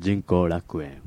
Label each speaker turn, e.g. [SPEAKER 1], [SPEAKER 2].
[SPEAKER 1] 人工楽園。